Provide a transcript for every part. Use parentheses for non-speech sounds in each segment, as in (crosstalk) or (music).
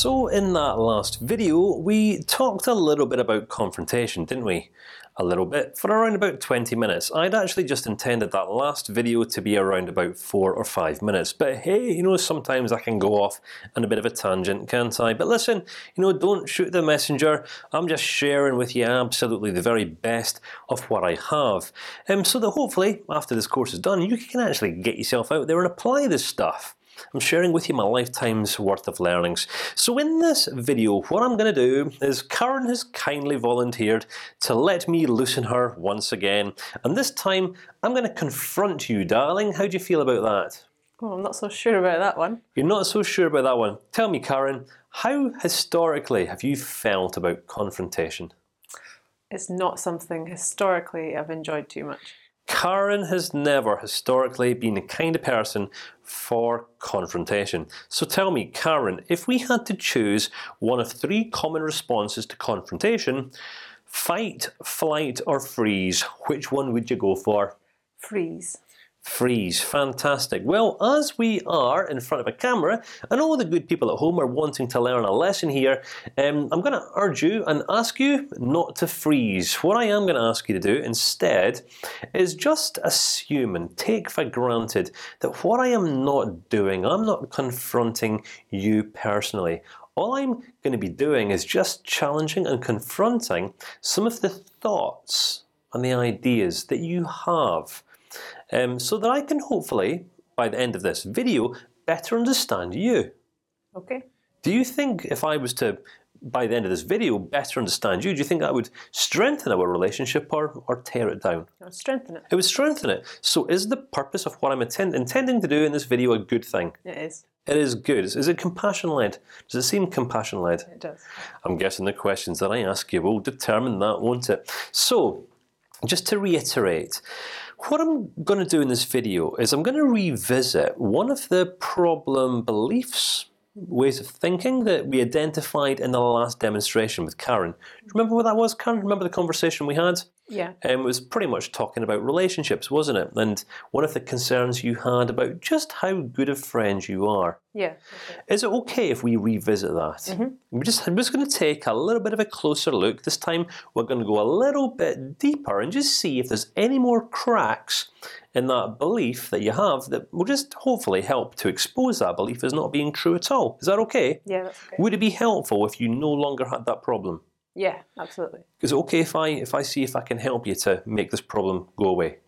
So in that last video, we talked a little bit about confrontation, didn't we? A little bit for around about 20 minutes. I'd actually just intended that last video to be around about four or five minutes. But hey, you know, sometimes I can go off on a bit of a tangent, can't I? But listen, you know, don't shoot the messenger. I'm just sharing with you absolutely the very best of what I have, um, so that hopefully after this course is done, you can actually get yourself out there and apply this stuff. I'm sharing with you my lifetime's worth of learnings. So in this video, what I'm going to do is Karen has kindly volunteered to let me loosen her once again, and this time I'm going to confront you, darling. How do you feel about that? Oh, I'm not so sure about that one. You're not so sure about that one. Tell me, Karen, how historically have you felt about confrontation? It's not something historically I've enjoyed too much. Karen has never historically been the kind of person for confrontation. So tell me, Karen, if we had to choose one of three common responses to confrontation, fight, flight, or freeze, which one would you go for? Freeze. Freeze, fantastic. Well, as we are in front of a camera, and all the good people at home are wanting to learn a lesson here, um, I'm going to urge you and ask you not to freeze. What I am going to ask you to do instead is just assume and take for granted that what I am not doing, I'm not confronting you personally. All I'm going to be doing is just challenging and confronting some of the thoughts and the ideas that you have um, so that I can hopefully, by the end of this video, better understand you. Okay. Do you think if I was to, by the end of this video, better understand you, do you think that would strengthen our relationship or or tear it down? I'll strengthen it. It would strengthen it. So, is the purpose of what I'm intend intending to do in this video a good thing? It is. It is good. Is it compassion led? Does it seem compassion led? It does. I'm guessing the questions that I ask you will determine that, won't it? So, just to reiterate, what I'm going to do in this video is I'm going to revisit one of the problem beliefs, ways of thinking that we identified in the last demonstration with Karen. Remember what that was, Karen? Remember the conversation we had? Yeah. Um, it was pretty much talking about relationships, wasn't it? And one of the concerns you had about just how good of friends you are. Yeah. Is it okay if we revisit that? We just we're just going to take a little bit of a closer look. This time we're going to go a little bit deeper and just see if there's any more cracks in that belief that you have that will just hopefully help to expose that belief as not being true at all. Is that okay? Yeah, that's okay. Would it be helpful if you no longer had that problem? Yeah, absolutely. Is it okay if I if I see if I can help you to make this problem go away?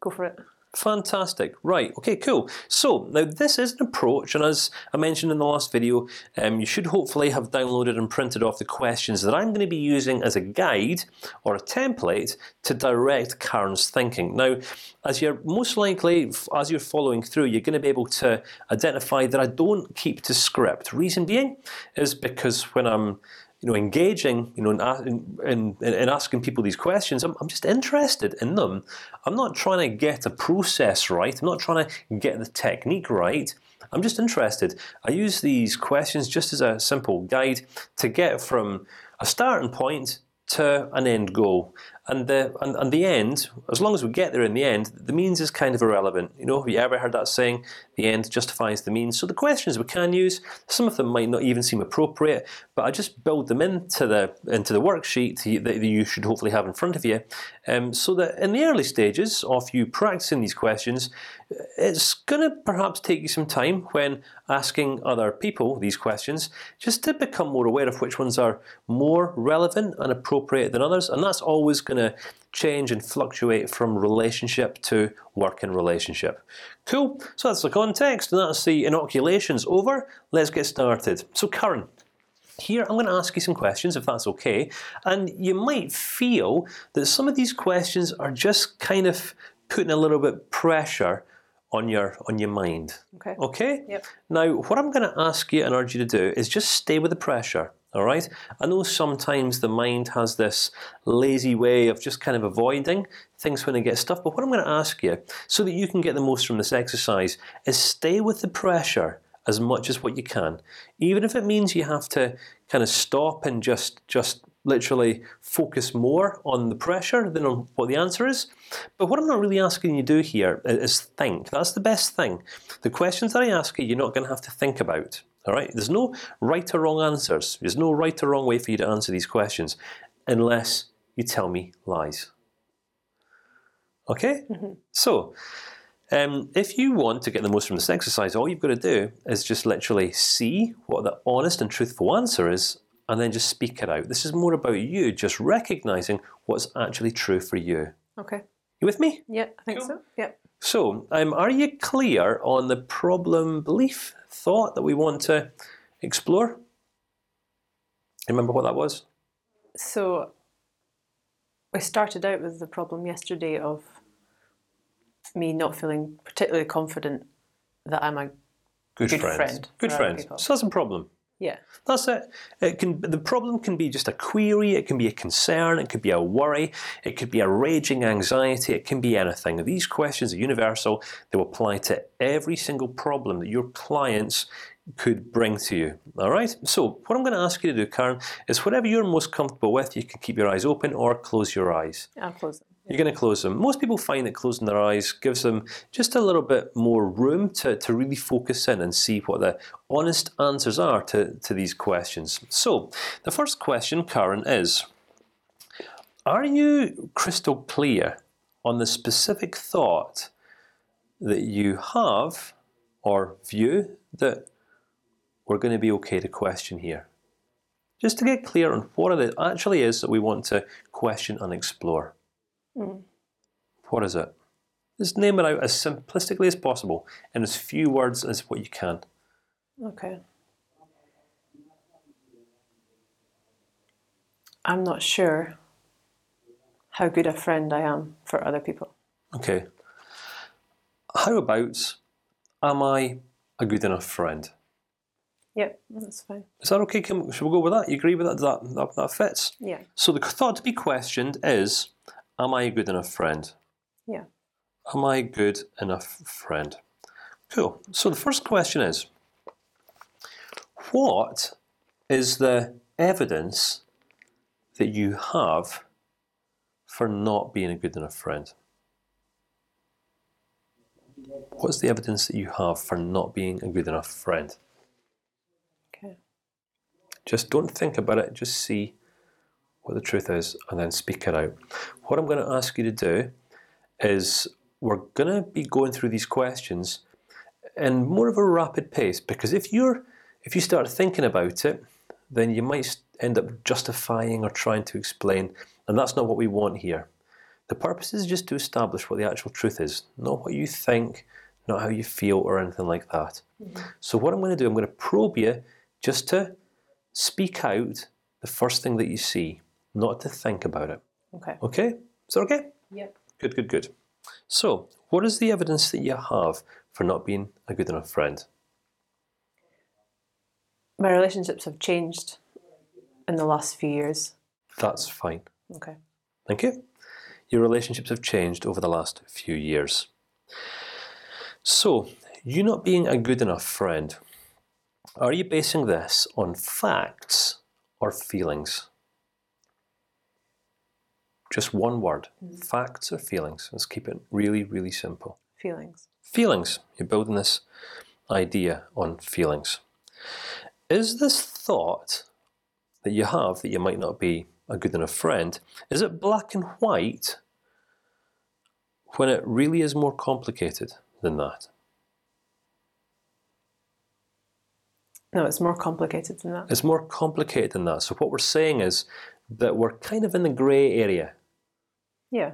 Go for it. Fantastic. Right. Okay. Cool. So now this is an approach, and as I mentioned in the last video, um, you should hopefully have downloaded and printed off the questions that I'm going to be using as a guide or a template to direct Karen's thinking. Now, as you're most likely, as you're following through, you're going to be able to identify that I don't keep to script. Reason being is because when I'm you know, engaging, you know, in, a- in, in, in asking people these questions, I'm, I'm just interested in them. I'm not trying to get a process right. I'm not trying to get the technique right. I'm just interested. I use these questions just as a simple guide to get from a starting point to an end goal. And the and, and the end, as long as we get there in the end, the means is kind of irrelevant. You know, have you ever heard that saying? The end justifies the means. So the questions we can use, some of them might not even seem appropriate, but I just build them into the into the worksheet that you should hopefully have in front of you, um, so that in the early stages of you practicing these questions, it's going to perhaps take you some time when asking other people these questions, just to become more aware of which ones are more relevant and appropriate than others, and that's always going to change and fluctuate from relationship to working relationship. Cool. So that's the context, and that's the inoculations over. Let's get started. So, Karen. Here, I'm going to ask you some questions, if that's okay. And you might feel that some of these questions are just kind of putting a little bit pressure on your on your mind. Okay. Okay. Yep. Now, what I'm going to ask you and urge you to do is just stay with the pressure. All right. I know sometimes the mind has this lazy way of just kind of avoiding things when it gets stuff. But what I'm going to ask you, so that you can get the most from this exercise, is stay with the pressure as much as what you can, even if it means you have to kind of stop and just just literally focus more on the pressure than on what the answer is. But what I'm not really asking you to do here is think. That's the best thing. The questions that I ask you, you're not going to have to think about. All right. There's no right or wrong answers. There's no right or wrong way for you to answer these questions, unless you tell me lies. Okay. So, um, if you want to get the most from this exercise, all you've got to do is just literally see what the honest and truthful answer is, and then just speak it out. This is more about you just recognizing what's actually true for you. Okay. You with me? Yeah, I think Cool. so. Yeah. So, um, are you clear on the problem, belief, thought that we want to explore? Remember what that was? So I started out with the problem yesterday of me not feeling particularly confident that I'm a Good, Good friends. friend Good friends. So that's a problem. Yeah That's it. It can. The problem can be just a query. It can be a concern. It could be a worry. It could be a raging anxiety. It can be anything. These questions are universal. They will apply to every single problem that your clients could bring to you. All right. So what I'm going to ask you to do, Karen, is whatever you're most comfortable with. You can keep your eyes open or close your eyes. I'll close them. You're going to close them. Most people find that closing their eyes gives them just a little bit more room to, to really focus in and see what the honest answers are to, to these questions. So, the first question, Karen, is: Are you crystal clear on the specific thought that you have or view that we're going to be okay to question here? Just to get clear on what it actually is that we want to question and explore. Mm. What is it? Just name it out as simplistically as possible in as few words as what you can. Okay. I'm not sure how good a friend I am for other people. Okay. How about, am I a good enough friend? Yep, that's fine. Is that okay? Can, should we go with that? You agree with that? That that, that fits. Yeah, So the thought to be questioned is, am I a good enough friend? yeah. Am I a good enough friend? Cool. So the first question is, what is the evidence that you have for not being a good enough friend? What's the evidence that you have for not being a good enough friend? Okay. Just don't think about it. Just see what the truth is, and then speak it out. What I'm going to ask you to do is we're going to be going through these questions in more of a rapid pace because if you're if you start thinking about it, then you might end up justifying or trying to explain, and that's not what we want here. The purpose is just to establish what the actual truth is, not what you think, not how you feel, or anything like that. Mm-hmm. So what I'm going to do, I'm going to probe you just to speak out the first thing that you see, not to think about it. Okay. Okay? Is that okay? Yep. Good, good, good. So, what is the evidence that you have for not being a good enough friend? My relationships have changed in the last few years. That's fine. Okay. Thank you. Your relationships have changed over the last few years. So, you not being a good enough friend, are you basing this on facts or feelings? Just one word: mm-hmm. facts or feelings. Let's keep it really, really simple. Feelings. Feelings. You're building this idea on feelings. Is this thought that you have that you might not be a good enough friend? Is it black and white when it really is more complicated than that? No, it's more complicated than that. It's more complicated than that. So what we're saying is that we're kind of in the grey area. Yeah.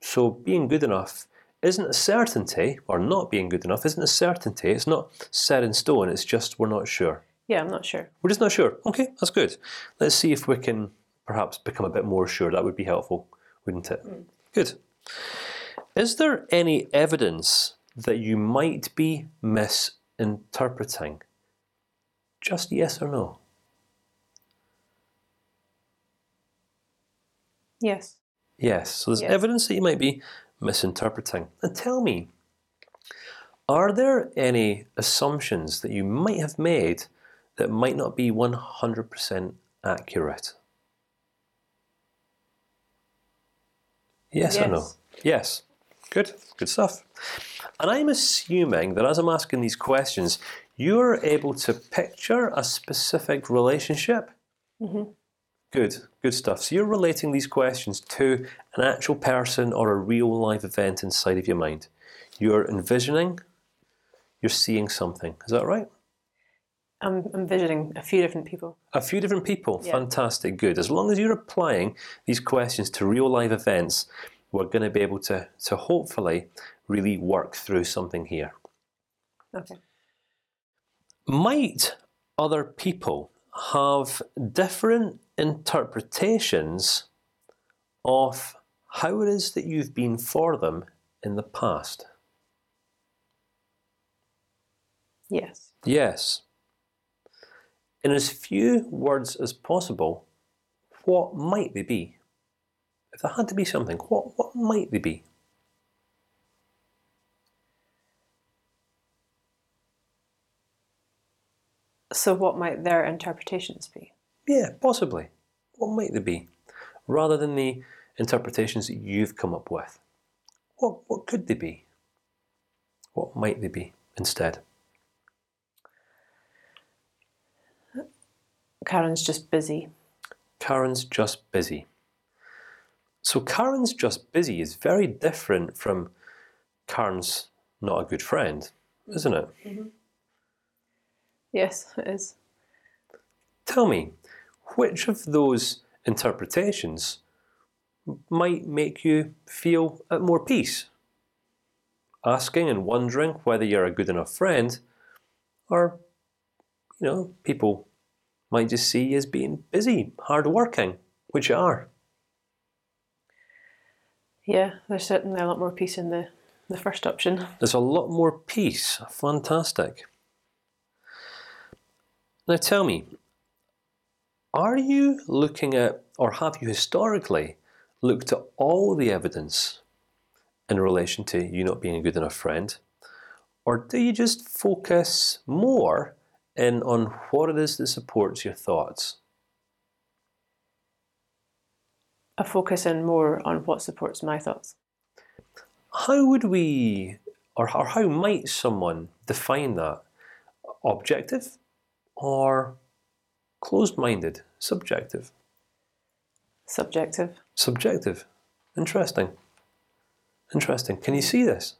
So being good enough isn't a certainty, or not being good enough isn't a certainty. It's not set in stone. It's just we're not sure. Yeah, I'm not sure. We're just not sure. Okay, that's good. Let's see if we can perhaps become a bit more sure. That would be helpful, wouldn't it? Mm. Good. Is there any evidence that you might be misinterpreting? Just yes or no. Yes. Yes. So there's Yes. evidence that you might be misinterpreting. And tell me, are there any assumptions that you might have made that might not be 100% accurate? Yes, or no? Yes. Yes. Good. Good stuff. And I'm assuming that as I'm asking these questions, you're able to picture a specific relationship. Mm-hmm. Good, good stuff. So you're relating these questions to an actual person or a real live event inside of your mind. You're envisioning. You're seeing something. Is that right? I'm envisioning a few different people. A few different people. Yeah. Fantastic. Good. As long as you're applying these questions to real live events, we're going to be able to to hopefully really work through something here. Okay. Might other people have different interpretations of how it is that you've been for them in the past? Yes. Yes. In as few words as possible, what might they be? If there had to be something, what what might they be? So, what might their interpretations be? Yeah, possibly. What might they be, rather than the interpretations that you've come up with? What what could they be? What might they be instead? Karen's just busy. Karen's just busy. So Karen's just busy is very different from Karen's not a good friend, isn't it? Mm-hmm. Yes, it is. Tell me, which of those interpretations might make you feel at more peace? Asking and wondering whether you're a good enough friend, or you know, people might just see you as being busy, hard-working, which you are. Yeah, there's certainly a lot more peace in the the first option. There's a lot more peace. Fantastic. Now tell me, are you looking at, or have you historically looked at all the evidence in relation to you not being a good enough friend, or do you just focus more in on what it is that supports your thoughts? I focus in more on what supports my thoughts. How would we, or, or how might someone define that? Objective, or closed-minded, subjective? Subjective. Subjective. Interesting. Interesting. Can you see this?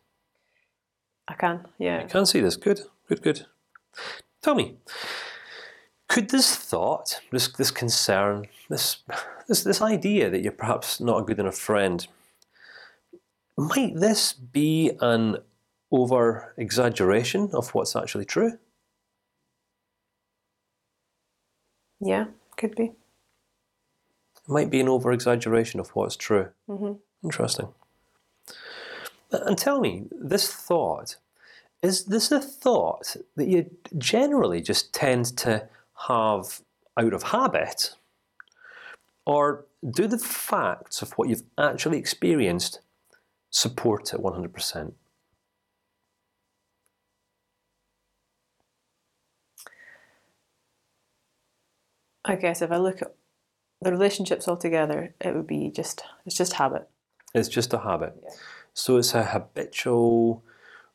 I can. Yeah. I can see this. Good. Good. Good. Tell me, could this thought, this this concern, this this this idea that you're perhaps not a good enough friend, might this be an over exaggeration of what's actually true? Yeah. Could be. It might be an over exaggeration of what's true. hmm Interesting. And tell me, this thought is this a thought that you generally just tend to have out of habit, or do the facts of what you've actually experienced support it one hundred percent? I guess if I look at the relationships altogether, it would be just it's just habit. It's just a habit. Yeah. So it's a habitual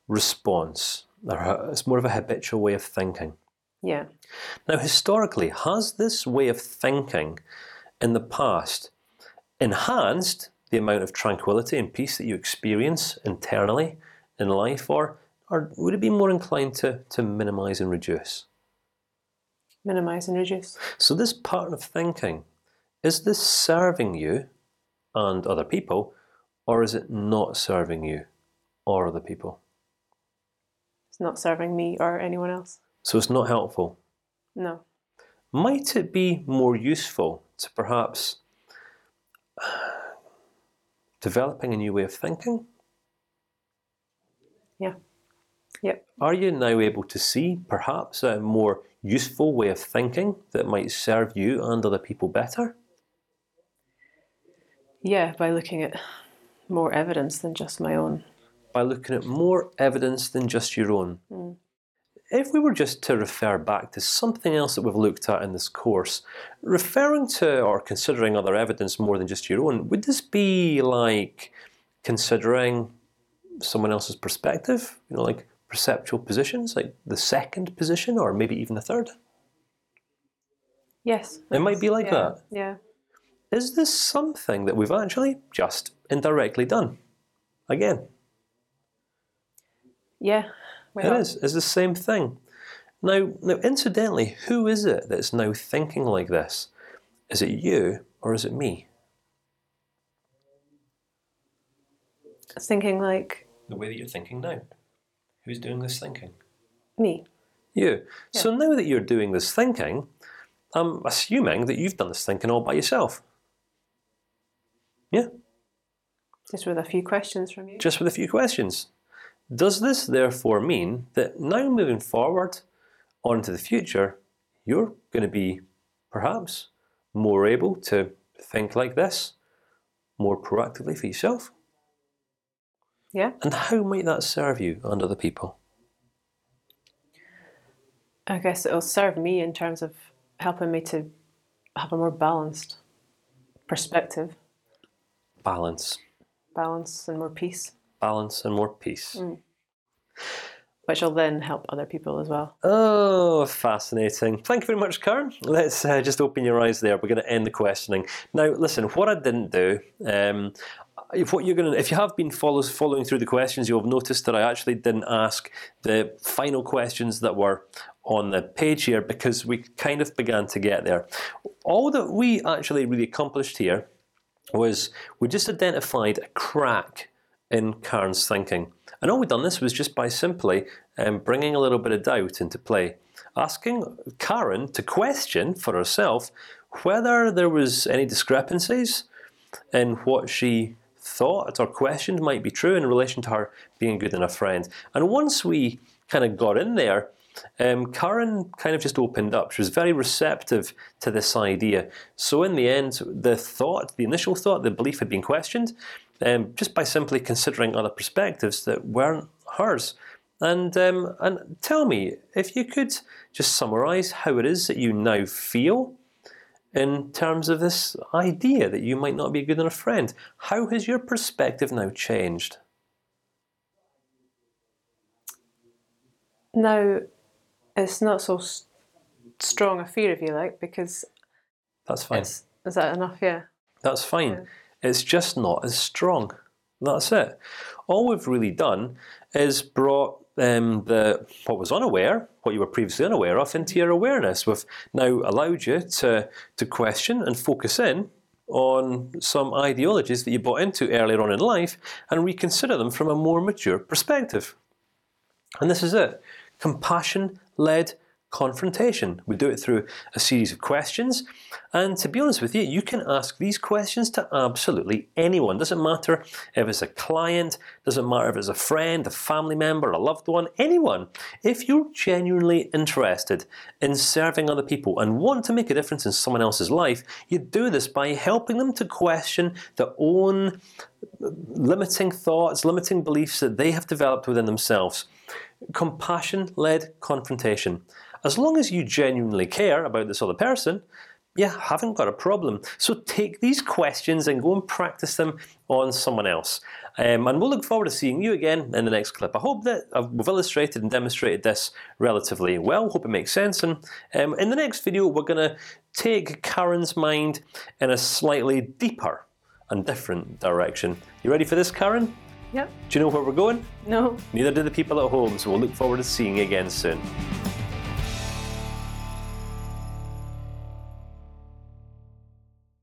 response. or It's more of a habitual way of thinking. Yeah. Now, historically, has this way of thinking in the past enhanced the amount of tranquility and peace that you experience internally in life, or, or would it be more inclined to to minimize and reduce? Minimize and reduce. So, this pattern of thinking is this serving you and other people, or is it not serving you or other people? It's not serving me or anyone else. So, it's not helpful. No. Might it be more useful to perhaps (sighs) developing a new way of thinking? Yeah. Yep. Are you now able to see perhaps a more useful way of thinking that might serve you and other people better? Yeah. By looking at more evidence than just my own. By looking at more evidence than just your own. Mm. If we were just to refer back to something else that we've looked at in this course, referring to or considering other evidence more than just your own, would this be like considering someone else's perspective? You know, like perceptual positions, like the second position, or maybe even the third. Yes. It might be like yeah, that. Yeah. Is this something that we've actually just indirectly done? Again, Yeah. it are. is. It's the same thing. Now, now, incidentally, who is it that's now thinking like this? Is it you or is it me? Thinking like The way that you're thinking now. Who's doing this thinking? me. You. So now that you're doing this thinking, I'm assuming that you've done this thinking all by yourself. Yeah, Just with a few questions from you. just with a few questions. Does this therefore mean that now moving forward on into the future, you're going to be perhaps more able to think like this, more proactively for yourself? Yeah. And how might that serve you and other people? I guess it'll serve me in terms of helping me to have a more balanced perspective, Balance, balance and more peace, balance, and more peace. which will then help other people as well. Oh, fascinating! Thank you very much, Karen. Let's uh, just open your eyes there. We're going to end the questioning now. Listen, what I didn't do. Um, if what you're going if you have been following through the questions, you'll have noticed that I actually didn't ask the final questions that were on the page here because we kind of began to get there. All that we actually really accomplished here was we just identified a crack in Karen's thinking, and all we've done this was just by simply um, bringing a little bit of doubt into play, asking Karen to question for herself whether there was any discrepancies in what she thought or questioned might be true in relation to her being a good enough friend. And once we kind of got in there, um, Karen kind of just opened up. She was very receptive to this idea. So in the end, the thought, the initial thought, the belief had been questioned, um, just by simply considering other perspectives that weren't hers. And um, and tell me if you could just summarize how it is that you now feel in terms of this idea that you might not be a good enough friend. How has your perspective now changed? Now, it's not so strong a fear, if you like, because That's fine. is that enough? Yeah. That's fine. It's just not as strong. That's it. All we've really done is brought um, the what was unaware, what you were previously unaware of, into your awareness. We've now allowed you to to question and focus in on some ideologies that you bought into earlier on in life and reconsider them from a more mature perspective. And this is it: compassion-led confrontation. We do it through a series of questions, and to be honest with you, you can ask these questions to absolutely anyone. Doesn't matter if it's a client, doesn't matter if it's a friend, a family member, a loved one, anyone. If you're genuinely interested in serving other people and want to make a difference in someone else's life, you do this by helping them to question their own limiting thoughts, limiting beliefs that they have developed within themselves. Compassion-led confrontation. As long as you genuinely care about this other person, you haven't got a problem. So take these questions and go and practice them on someone else. Um, and we'll look forward to seeing you again in the next clip. I hope that we've illustrated and demonstrated this relatively well. Hope it makes sense. And um, in the next video, we're going to take Karen's mind in a slightly deeper and different direction. You ready for this, Karen? Yep. Do you know where we're going? No. Neither do the people at home. So we'll look forward to seeing you again soon.